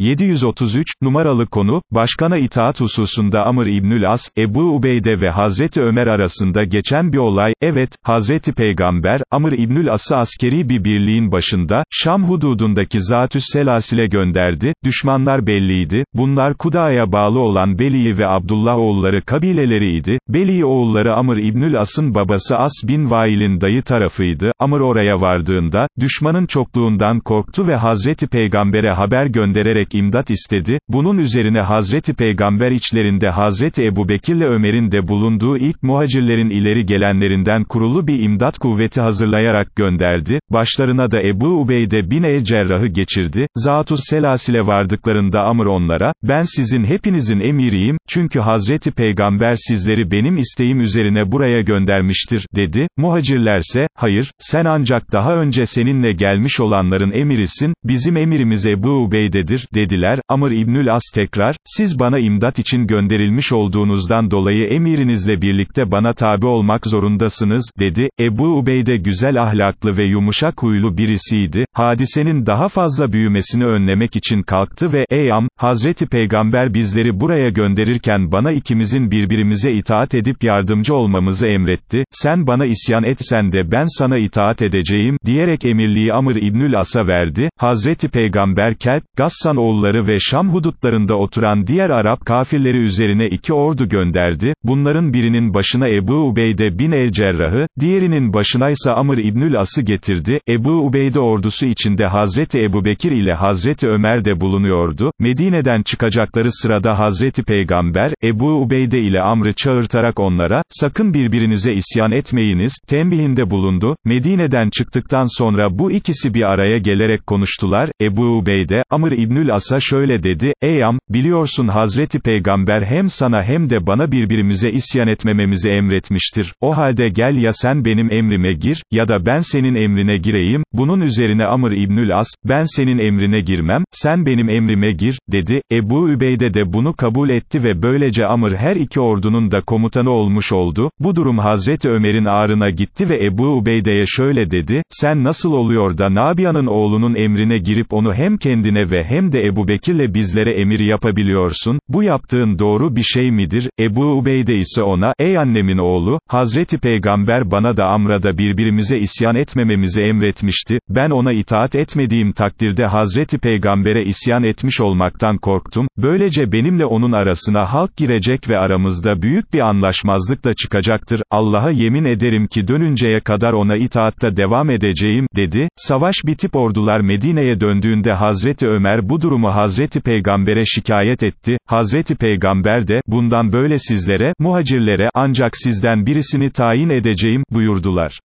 733, numaralı konu, başkana itaat hususunda Amr İbnül As, Ebu Ubeyde ve Hazreti Ömer arasında geçen bir olay, evet, Hazreti Peygamber, Amr İbnül As'ı askeri bir birliğin başında, Şam hududundaki Zatüs Selasil'e gönderdi, düşmanlar belliydi, bunlar Kuda'ya bağlı olan Beli ve Abdullah oğulları kabileleriydi, Beli oğulları Amr İbnül As'ın babası As bin Vail'in dayı tarafıydı, Amr oraya vardığında, düşmanın çokluğundan korktu ve Hazreti Peygamber'e haber göndererek imdat istedi, bunun üzerine Hazreti Peygamber içlerinde Hazreti Ebu Bekirle Ömer'in de bulunduğu ilk muhacirlerin ileri gelenlerinden kurulu bir imdat kuvveti hazırlayarak gönderdi, başlarına da Ebu Ubeyde bin el-Cerrah'ı geçirdi, Zatus Selasil'e vardıklarında Amr onlara, ben sizin hepinizin emiriyim, çünkü Hazreti Peygamber sizleri benim isteğim üzerine buraya göndermiştir, dedi, muhacirlerse, hayır, sen ancak daha önce seninle gelmiş olanların emirisin, bizim emirimiz Ebu Ubeyde'dir, dediler, Amr İbnül As tekrar, siz bana imdat için gönderilmiş olduğunuzdan dolayı emirinizle birlikte bana tabi olmak zorundasınız, dedi, Ebu Ubeyde güzel ahlaklı ve yumuşak huylu birisiydi, hadisenin daha fazla büyümesini önlemek için kalktı ve, ey Am, Hazreti Peygamber bizleri buraya gönderirken bana ikimizin birbirimize itaat edip yardımcı olmamızı emretti, sen bana isyan etsen de ben sana itaat edeceğim, diyerek emirliği Amr İbnül As'a verdi, Hazreti Peygamber Kelp, Gassan oğulları ve Şam hudutlarında oturan diğer Arap kafirleri üzerine iki ordu gönderdi, bunların birinin başına Ebu Ubeyde bin el-Cerrah'ı, diğerinin başınaysa Amr İbnül As'ı getirdi, Ebu Ubeyde ordusu içinde Hazreti Ebu Bekir ile Hazreti Ömer de bulunuyordu, Medine'den çıkacakları sırada Hazreti Peygamber, Ebu Ubeyde ile Amr'ı çağırtarak onlara, sakın birbirinize isyan etmeyiniz, tembihinde bulundu, Medine'den çıktıktan sonra bu ikisi bir araya gelerek konuştular, Ebu Ubeyde, Amr İbnül As'a şöyle dedi, ey Am, biliyorsun Hazreti Peygamber hem sana hem de bana birbirimize isyan etmememizi emretmiştir, o halde gel ya sen benim emrime gir, ya da ben senin emrine gireyim, bunun üzerine Amr İbnül As, ben senin emrine girmem, sen benim emrime gir, dedi, Ebu Übeyde de bunu kabul etti ve böylece Amr her iki ordunun da komutanı olmuş oldu, bu durum Hazreti Ömer'in ağrına gitti ve Ebu Ubeyde'ye şöyle dedi, sen nasıl oluyor da Nabia'nın oğlunun emrine girip onu hem kendine ve hem de Ebu Bekir'le bizlere emir yapabiliyorsun, bu yaptığın doğru bir şey midir, Ebu Ubeyde ise ona, ey annemin oğlu, Hazreti Peygamber bana da Amra'da birbirimize isyan etmememizi emretmişti, ben ona itaat etmediğim takdirde Hazreti Peygamber'e isyan etmiş olmaktan korktum, böylece benimle onun arasına halk girecek ve aramızda büyük bir anlaşmazlık da çıkacaktır, Allah'a yemin ederim ki dönünceye kadar ona itaatta devam edeceğim, dedi, savaş bitip ordular Medine'ye döndüğünde Hazreti Ömer bu durumu Hazreti Peygamber'e şikayet etti, Hazreti Peygamber de, bundan böyle sizlere, muhacirlere, ancak sizden birisini tayin edeceğim, buyurdular.